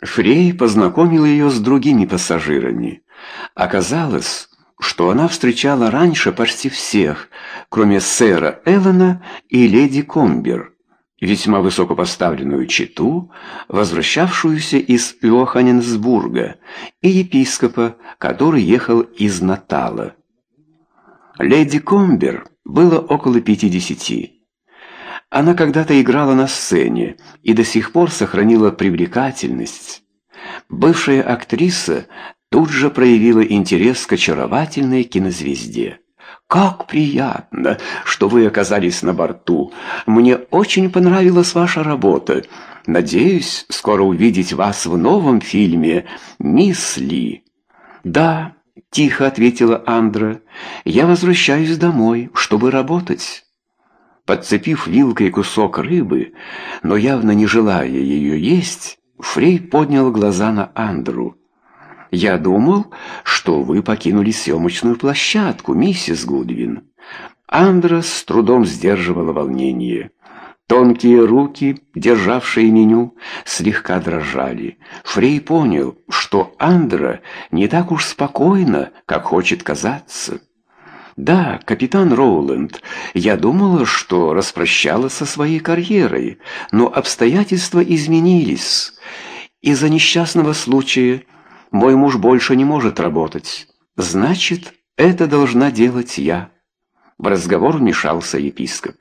Фрей познакомил ее с другими пассажирами. Оказалось, что она встречала раньше почти всех, кроме сэра Эллена и леди Комбер, весьма высокопоставленную читу, возвращавшуюся из Йоханнесбурга, и епископа, который ехал из Натала. Леди Комбер было около пятидесяти. Она когда-то играла на сцене и до сих пор сохранила привлекательность. Бывшая актриса тут же проявила интерес к очаровательной кинозвезде. «Как приятно, что вы оказались на борту. Мне очень понравилась ваша работа. Надеюсь, скоро увидеть вас в новом фильме «Мисс Ли». «Да», — тихо ответила Андра, — «я возвращаюсь домой, чтобы работать». Подцепив вилкой кусок рыбы, но явно не желая ее есть, Фрей поднял глаза на Андру. «Я думал, что вы покинули съемочную площадку, миссис Гудвин». Андра с трудом сдерживала волнение. Тонкие руки, державшие меню, слегка дрожали. Фрей понял, что Андра не так уж спокойна, как хочет казаться. «Да, капитан Роуленд, я думала, что распрощалась со своей карьерой, но обстоятельства изменились. Из-за несчастного случая мой муж больше не может работать. Значит, это должна делать я». В разговор вмешался епископ.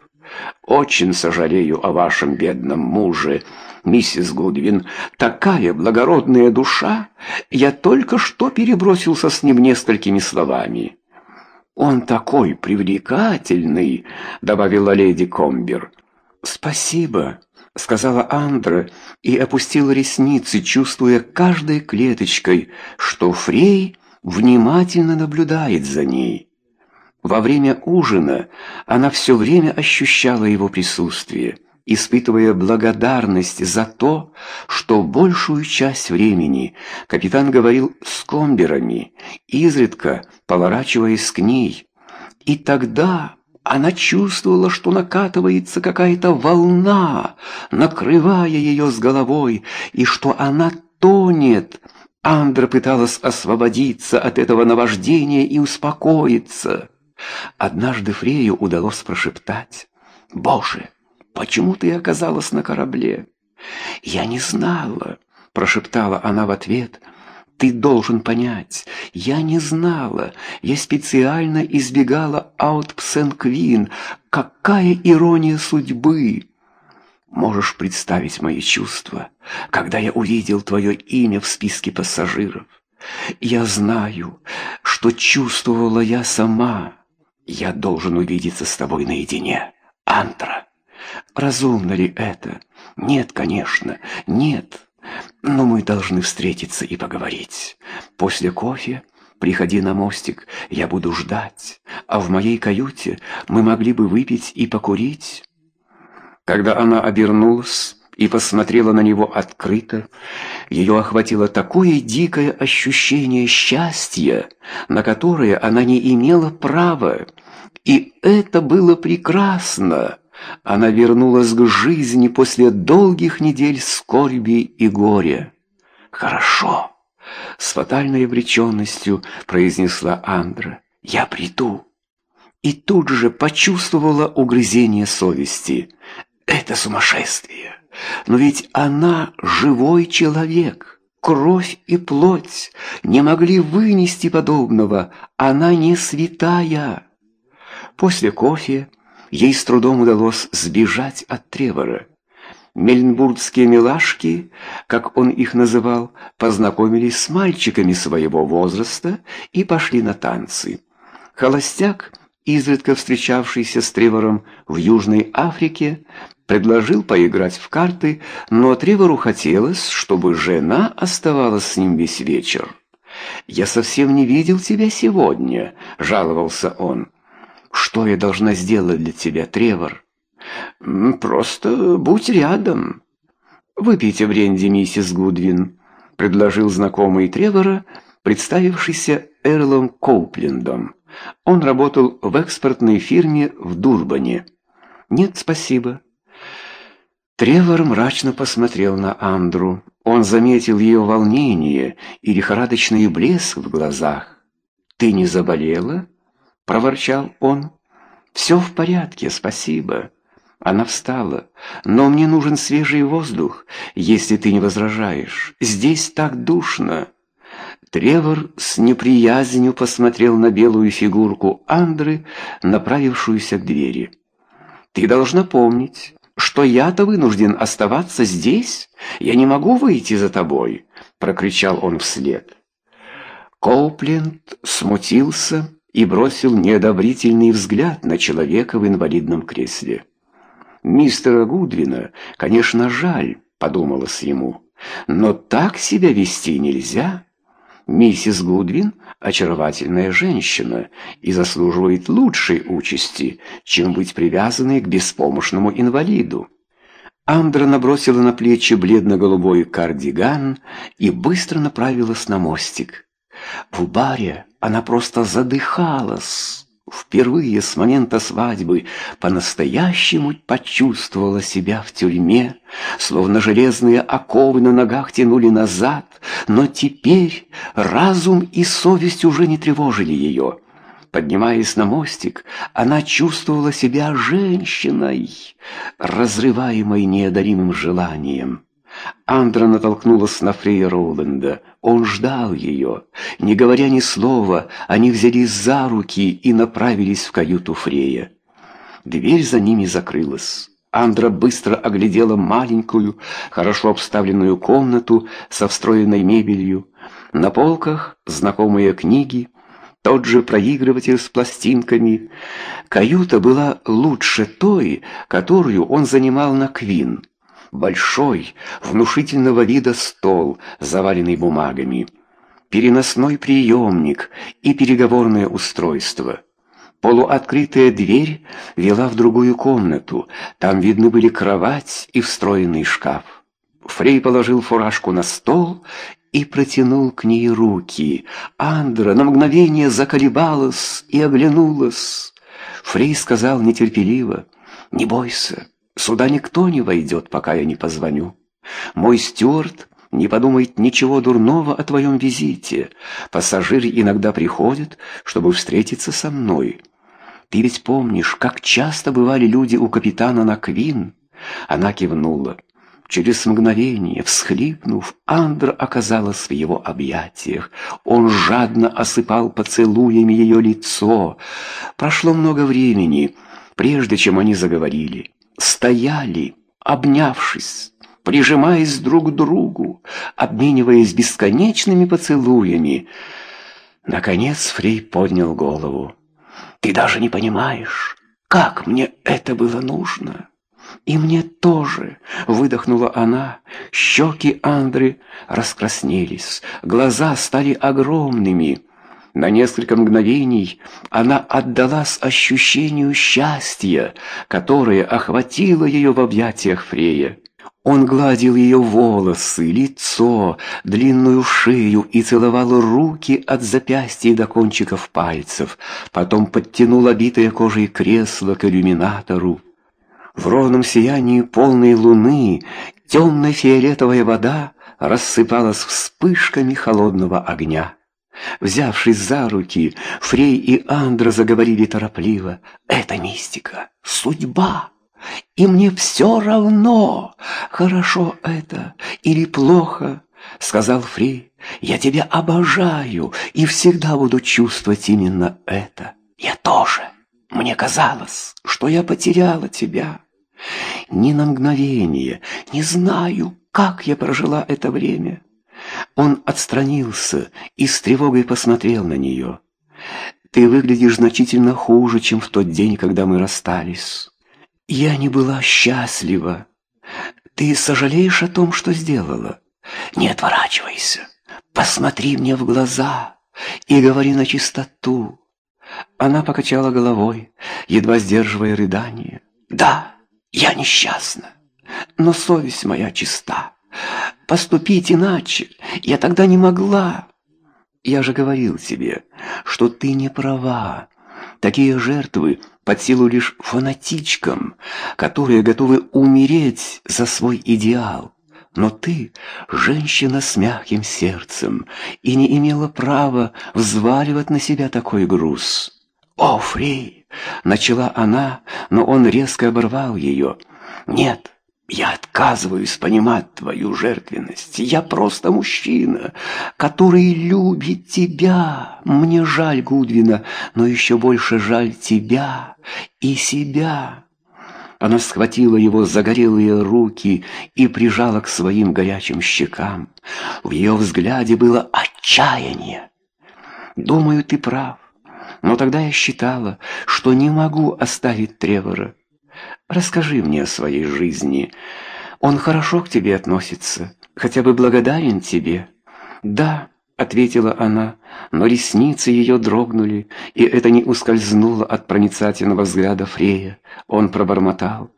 «Очень сожалею о вашем бедном муже, миссис Гудвин. Такая благородная душа! Я только что перебросился с ним несколькими словами». «Он такой привлекательный», — добавила леди Комбер. «Спасибо», — сказала Андра и опустила ресницы, чувствуя каждой клеточкой, что Фрей внимательно наблюдает за ней. Во время ужина она все время ощущала его присутствие испытывая благодарность за то, что большую часть времени капитан говорил с комберами, изредка поворачиваясь к ней. И тогда она чувствовала, что накатывается какая-то волна, накрывая ее с головой, и что она тонет. Андра пыталась освободиться от этого наваждения и успокоиться. Однажды Фрею удалось прошептать «Боже!» Почему ты оказалась на корабле?» «Я не знала», — прошептала она в ответ. «Ты должен понять, я не знала. Я специально избегала Аутпсен-Квин. Какая ирония судьбы!» Можешь представить мои чувства, когда я увидел твое имя в списке пассажиров. Я знаю, что чувствовала я сама. Я должен увидеться с тобой наедине, Антра. Разумно ли это? Нет, конечно, нет. Но мы должны встретиться и поговорить. После кофе приходи на мостик, я буду ждать. А в моей каюте мы могли бы выпить и покурить. Когда она обернулась и посмотрела на него открыто, ее охватило такое дикое ощущение счастья, на которое она не имела права. И это было прекрасно. Она вернулась к жизни после долгих недель скорби и горя. «Хорошо», — с фатальной обреченностью произнесла Андра. «Я приду». И тут же почувствовала угрызение совести. «Это сумасшествие! Но ведь она живой человек». Кровь и плоть не могли вынести подобного. Она не святая. После кофе ей с трудом удалось сбежать от Тревора. Мельнбургские милашки, как он их называл, познакомились с мальчиками своего возраста и пошли на танцы. Холостяк, изредка встречавшийся с Тревором в Южной Африке, предложил поиграть в карты, но Тревору хотелось, чтобы жена оставалась с ним весь вечер. «Я совсем не видел тебя сегодня», — жаловался он. Что я должна сделать для тебя, Тревор? Просто будь рядом. Выпейте бренди, миссис Гудвин, предложил знакомый Тревора, представившийся Эрлом Коуплендом. Он работал в экспортной фирме в Дурбане. Нет, спасибо. Тревор мрачно посмотрел на Андру. Он заметил ее волнение и лихорадочный блеск в глазах. «Ты не заболела?» — проворчал он. «Все в порядке, спасибо». Она встала. «Но мне нужен свежий воздух, если ты не возражаешь. Здесь так душно». Тревор с неприязнью посмотрел на белую фигурку Андры, направившуюся к двери. «Ты должна помнить, что я-то вынужден оставаться здесь? Я не могу выйти за тобой!» — прокричал он вслед. Коупленд смутился и бросил неодобрительный взгляд на человека в инвалидном кресле. «Мистера Гудвина, конечно, жаль», — подумалось ему, — «но так себя вести нельзя». Миссис Гудвин – очаровательная женщина и заслуживает лучшей участи, чем быть привязанной к беспомощному инвалиду. Андра набросила на плечи бледно-голубой кардиган и быстро направилась на мостик. В баре она просто задыхалась. Впервые с момента свадьбы по-настоящему почувствовала себя в тюрьме, словно железные оковы на ногах тянули назад, но теперь разум и совесть уже не тревожили ее. Поднимаясь на мостик, она чувствовала себя женщиной, разрываемой неодолимым желанием. Андра натолкнулась на Фрея Роуленда. Он ждал ее. Не говоря ни слова, они взялись за руки и направились в каюту Фрея. Дверь за ними закрылась. Андра быстро оглядела маленькую, хорошо обставленную комнату со встроенной мебелью. На полках знакомые книги, тот же проигрыватель с пластинками. Каюта была лучше той, которую он занимал на Квин. Большой, внушительного вида стол, заваленный бумагами, переносной приемник и переговорное устройство. Полуоткрытая дверь вела в другую комнату, там видны были кровать и встроенный шкаф. Фрей положил фуражку на стол и протянул к ней руки. Андра на мгновение заколебалась и оглянулась. Фрей сказал нетерпеливо, «Не бойся, Сюда никто не войдет, пока я не позвоню. Мой стюарт не подумает ничего дурного о твоем визите. Пассажиры иногда приходят, чтобы встретиться со мной. Ты ведь помнишь, как часто бывали люди у капитана на Квин?» Она кивнула. Через мгновение, всхлипнув, Андр оказалась в его объятиях. Он жадно осыпал поцелуями ее лицо. Прошло много времени, прежде чем они заговорили стояли, обнявшись, прижимаясь друг к другу, обмениваясь бесконечными поцелуями. Наконец Фрей поднял голову. «Ты даже не понимаешь, как мне это было нужно!» «И мне тоже!» — выдохнула она. Щеки Андры раскраснелись, глаза стали огромными. На несколько мгновений она отдалась ощущению счастья, которое охватило ее в объятиях Фрея. Он гладил ее волосы, лицо, длинную шею и целовал руки от запястья до кончиков пальцев. Потом подтянул обитое кожей кресло к иллюминатору. В ровном сиянии полной луны темно-фиолетовая вода рассыпалась вспышками холодного огня. Взявшись за руки, Фрей и Андра заговорили торопливо. «Это мистика, судьба, и мне все равно, хорошо это или плохо», — сказал Фрей. «Я тебя обожаю и всегда буду чувствовать именно это. Я тоже. Мне казалось, что я потеряла тебя. Ни на мгновение, не знаю, как я прожила это время». Он отстранился и с тревогой посмотрел на нее. «Ты выглядишь значительно хуже, чем в тот день, когда мы расстались. Я не была счастлива. Ты сожалеешь о том, что сделала? Не отворачивайся. Посмотри мне в глаза и говори на чистоту». Она покачала головой, едва сдерживая рыдание. «Да, я несчастна, но совесть моя чиста поступить иначе. Я тогда не могла. Я же говорил тебе, что ты не права. Такие жертвы под силу лишь фанатичкам, которые готовы умереть за свой идеал. Но ты женщина с мягким сердцем и не имела права взваливать на себя такой груз. «О, Фрей!» — начала она, но он резко оборвал ее. «Нет, я отказываюсь понимать твою жертвенность. Я просто мужчина, который любит тебя. Мне жаль Гудвина, но еще больше жаль тебя и себя». Она схватила его загорелые руки и прижала к своим горячим щекам. В ее взгляде было отчаяние. «Думаю, ты прав. Но тогда я считала, что не могу оставить Тревора. Расскажи мне о своей жизни. Он хорошо к тебе относится, хотя бы благодарен тебе». «Да», — ответила она, но ресницы ее дрогнули, и это не ускользнуло от проницательного взгляда Фрея. Он пробормотал.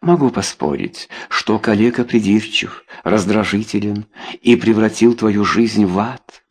«Могу поспорить, что калека придирчив, раздражителен и превратил твою жизнь в ад».